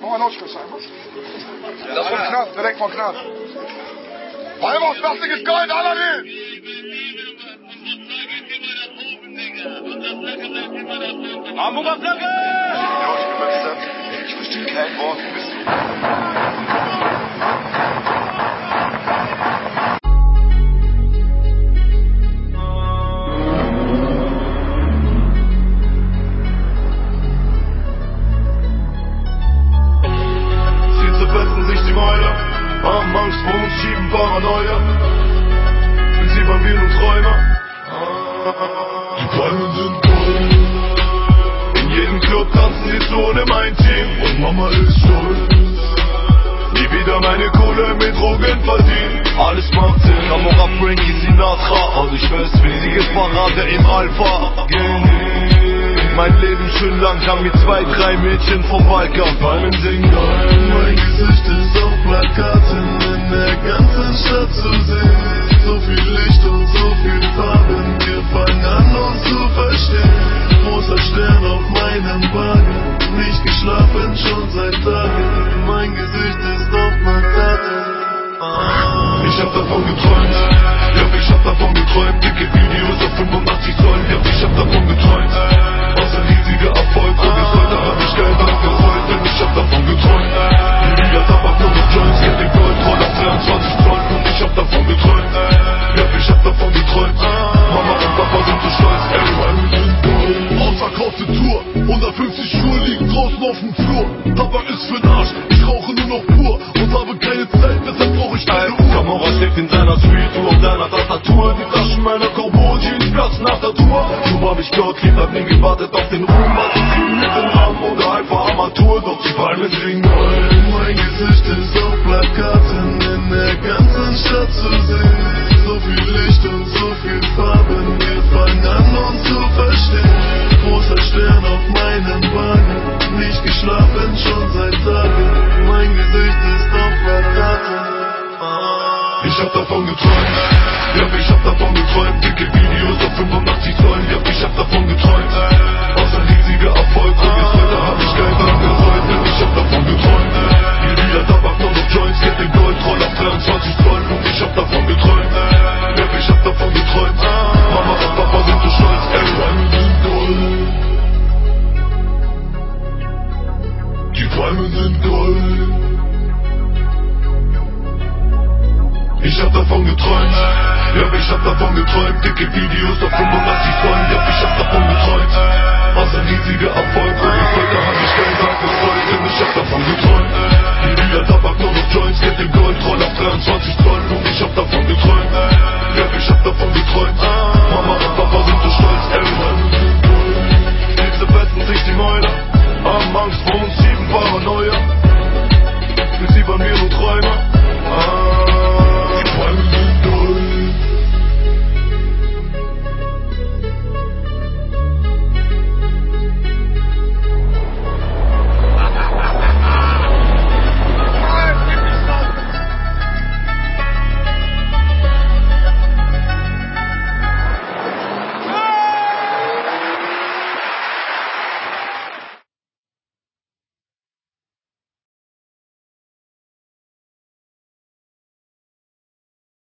Mach mal Lautsprecher einfach. Das von Knast, direkt von Knast. Palmos, plastiges Gold, Aladdin! Hamburger Flagge! Ja, ich bin Münster. Ich verstehe kein Wort, tanzen zu ohne mein Team. Und Mama ist stolz. Nie wieder meine Kohle mit Drogen verdienen. Alles macht Sinn. Kamera Frankie Sinatra. Und ich schwör's, riesiges Parade im Alpha. Genießt mein Leben schön langsam mit zwei, drei Mädchen vom Balkan. Palmen sind gold. Mein Gesicht ist auf Plakaten in der ganzen Stadt Ich hab davon geträumt, ja, ich hab davon geträumt. Dicke Videos auf 85 Zoll, ja, ich hab davon geträumt. Was ein riesiger Erfolg und bis heute hab ich Geld angefreut, denn ich hab davon geträumt. Wieder Tabak, nur noch Joints, get den Gold, roll auf 23 Zoll und ich hab davon geträumt. Ja, ich hab davon geträumt. Mama und Papa sind so stolz, ey. Ausverkaufte Tour, 150 Schuhe liegen draußen auf dem Ich Gott lieb, hab nie gewartet auf den Ruhm. Was ich viel mit den Rahmen oder einfach Armatur, doch die Palmen sind gold. Mein Gesicht ist auf Plakaten in der ganzen Stadt zu sehen. So viel Licht und so viel Farben, wir fangen an uns zu verstehen. Großer Stern auf meinem Wagen, nicht geschlafen schon seit Tagen. Mein Gesicht ist auf Plakaten. Ah. Ich hab davon geträumt, ja, ich hab davon geträumt. Dicke Videos auf 85 grün. Ich hab davon geträumt, ja ich hab davon geträumt, dicke Videos auf 85 Zoll, ja ich hab davon geträumt. Was ein riesiger Erfolg, und das Völker hab ich keinen Tag gefreut, denn ich hab davon geträumt. Die Dealer Tabak nur noch Joints, get den Goldroll auf 23 Zoll, und ich hab davon geträumt, ja ich hab davon geträumt. Mama und Papa sind so stolz, ey. Diese fetzen sich die Mäuler, haben Angst vor uns, schieben Paranoia.